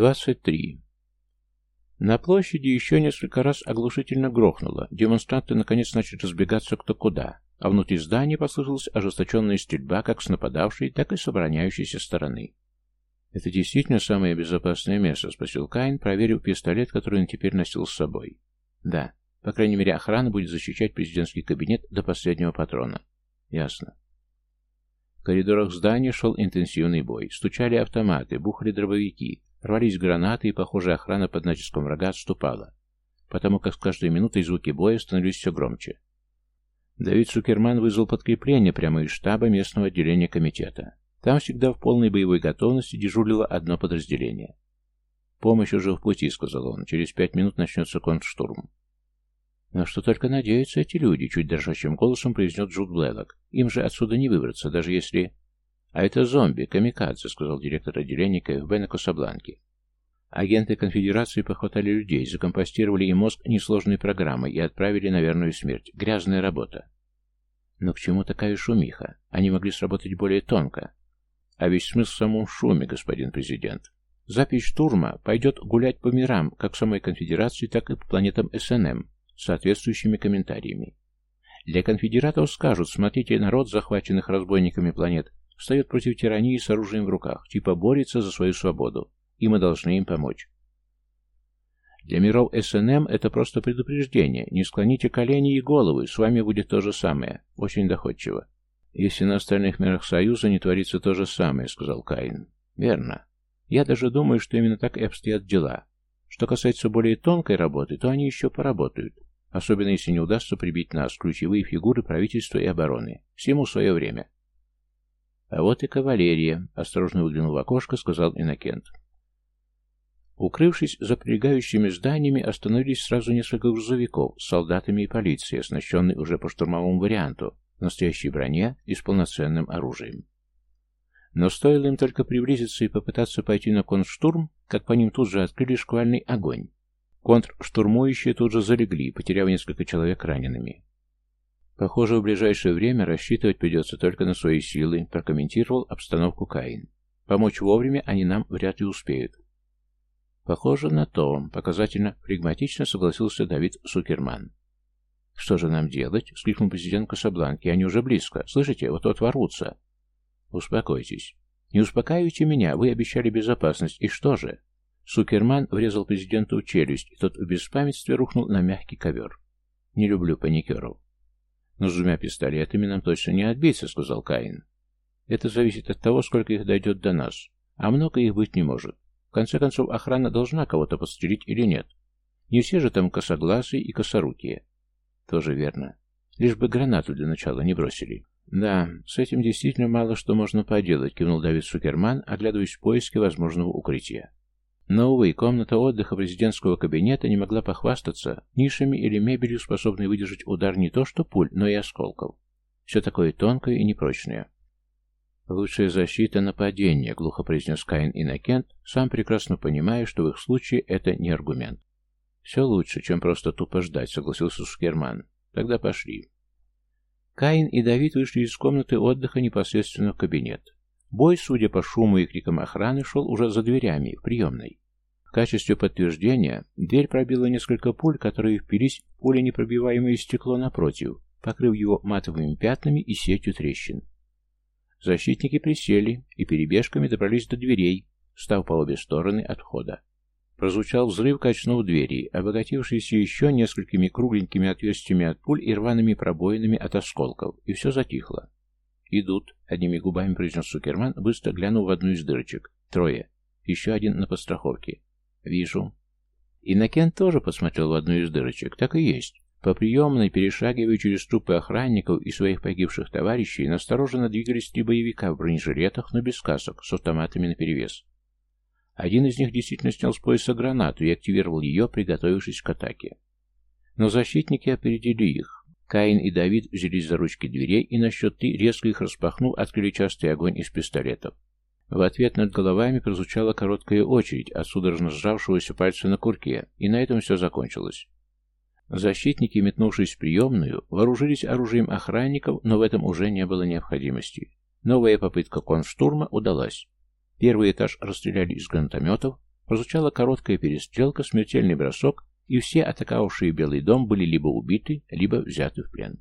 23. На площади еще несколько раз оглушительно грохнуло. Демонстранты наконец начали разбегаться кто куда, а внутри здания послышалась ожесточенная стрельба как с нападавшей, так и с обороняющейся стороны. «Это действительно самое безопасное место?» — спросил Каин, проверив пистолет, который он теперь носил с собой. «Да. По крайней мере, охрана будет защищать президентский кабинет до последнего патрона». «Ясно». В коридорах здания шел интенсивный бой. Стучали автоматы, бухали дробовики, рвались гранаты, и, похоже, охрана под натиском врага отступала, потому как с каждой минутой звуки боя становились все громче. Давид Сукерман вызвал подкрепление прямо из штаба местного отделения комитета. Там всегда в полной боевой готовности дежурило одно подразделение. «Помощь уже в пути», — сказал он. «Через пять минут начнется контрштурм». «На что только надеются эти люди», — чуть дрожащим голосом произнес Джуд Блэлок. «Им же отсюда не выбраться, даже если...» «А это зомби, камикадзе», — сказал директор отделения КФБ на Кособланке. Агенты конфедерации похватали людей, закомпостировали им мозг несложной программой и отправили на верную смерть. Грязная работа. Но к чему такая шумиха? Они могли сработать более тонко. А весь смысл в самом шуме, господин президент. Запись штурма пойдет гулять по мирам, как самой конфедерации, так и по планетам СНМ, с соответствующими комментариями. Для конфедератов скажут, смотрите, народ, захваченных разбойниками планет, встает против тирании с оружием в руках, типа борется за свою свободу, и мы должны им помочь. Для миров СНМ это просто предупреждение. Не склоните колени и головы, с вами будет то же самое. Очень доходчиво. Если на остальных мирах Союза не творится то же самое, сказал Каин. Верно. Я даже думаю, что именно так и обстоят дела. Что касается более тонкой работы, то они еще поработают. Особенно если не удастся прибить нас, ключевые фигуры правительства и обороны. Всему свое время. А вот и кавалерия, осторожно выглянув в окошко, сказал Иннокент. Укрывшись за прилегающими зданиями, остановились сразу несколько грузовиков с солдатами и полицией, оснащенной уже по штурмовому варианту, в настоящей броне и с полноценным оружием. Но стоило им только приблизиться и попытаться пойти на контрштурм, как по ним тут же открыли шквальный огонь. Контрштурмующие тут же залегли, потеряв несколько человек ранеными. Похоже, в ближайшее время рассчитывать придется только на свои силы, прокомментировал обстановку Каин. Помочь вовремя они нам вряд ли успеют. Похоже на то, показательно флегматично согласился Давид Сукерман. «Что же нам делать?» — вскрикнул президент Касабланки. «Они уже близко. Слышите? Вот-вот ворвутся». «Успокойтесь. Не успокаивайте меня. Вы обещали безопасность. И что же?» Сукерман врезал президенту в челюсть, и тот в беспамятстве рухнул на мягкий ковер. «Не люблю паникеров. «Но с двумя пистолетами нам точно не отбиться», — сказал Каин. «Это зависит от того, сколько их дойдет до нас. А много их быть не может. В конце концов, охрана должна кого-то подстрелить или нет. Не все же там косоглазые и косорукие». «Тоже верно. Лишь бы гранату для начала не бросили». «Да, с этим действительно мало что можно поделать», — кивнул Давид Сукерман, оглядываясь в поиске возможного укрытия. Но, увы, комната отдыха президентского кабинета не могла похвастаться нишами или мебелью, способной выдержать удар не то что пуль, но и осколков. Все такое тонкое и непрочное. «Лучшая защита — нападение», — глухо произнес Каин Иннокент, сам прекрасно понимая, что в их случае это не аргумент. «Все лучше, чем просто тупо ждать», — согласился Шкерман. «Тогда пошли». Каин и Давид вышли из комнаты отдыха непосредственно в кабинет. Бой, судя по шуму и крикам охраны, шел уже за дверями, в приемной. В качестве подтверждения дверь пробила несколько пуль, которые впились в пуленепробиваемое стекло напротив, покрыв его матовыми пятнами и сетью трещин. Защитники присели и перебежками добрались до дверей, став по обе стороны от входа. Прозвучал взрыв, качнув двери, обогатившиеся еще несколькими кругленькими отверстиями от пуль и рваными пробоинами от осколков, и все затихло. «Идут», — одними губами произнес Сукерман, быстро глянув в одну из дырочек. «Трое. Еще один на подстраховке. «Вижу». Иннокен тоже посмотрел в одну из дырочек. Так и есть. По приемной, перешагивая через трупы охранников и своих погибших товарищей, настороженно двигались три боевика в бронежилетах, но без касок, с автоматами наперевес. Один из них действительно снял с пояса гранату и активировал ее, приготовившись к атаке. Но защитники опередили их. Каин и Давид взялись за ручки дверей и на счет три, резко их распахнув, открыли частый огонь из пистолетов. В ответ над головами прозвучала короткая очередь от судорожно сжавшегося пальца на курке, и на этом все закончилось. Защитники, метнувшись в приемную, вооружились оружием охранников, но в этом уже не было необходимости. Новая попытка конштурма удалась. Первый этаж расстреляли из гранатометов, прозвучала короткая перестрелка, смертельный бросок, и все атаковавшие Белый дом были либо убиты, либо взяты в плен.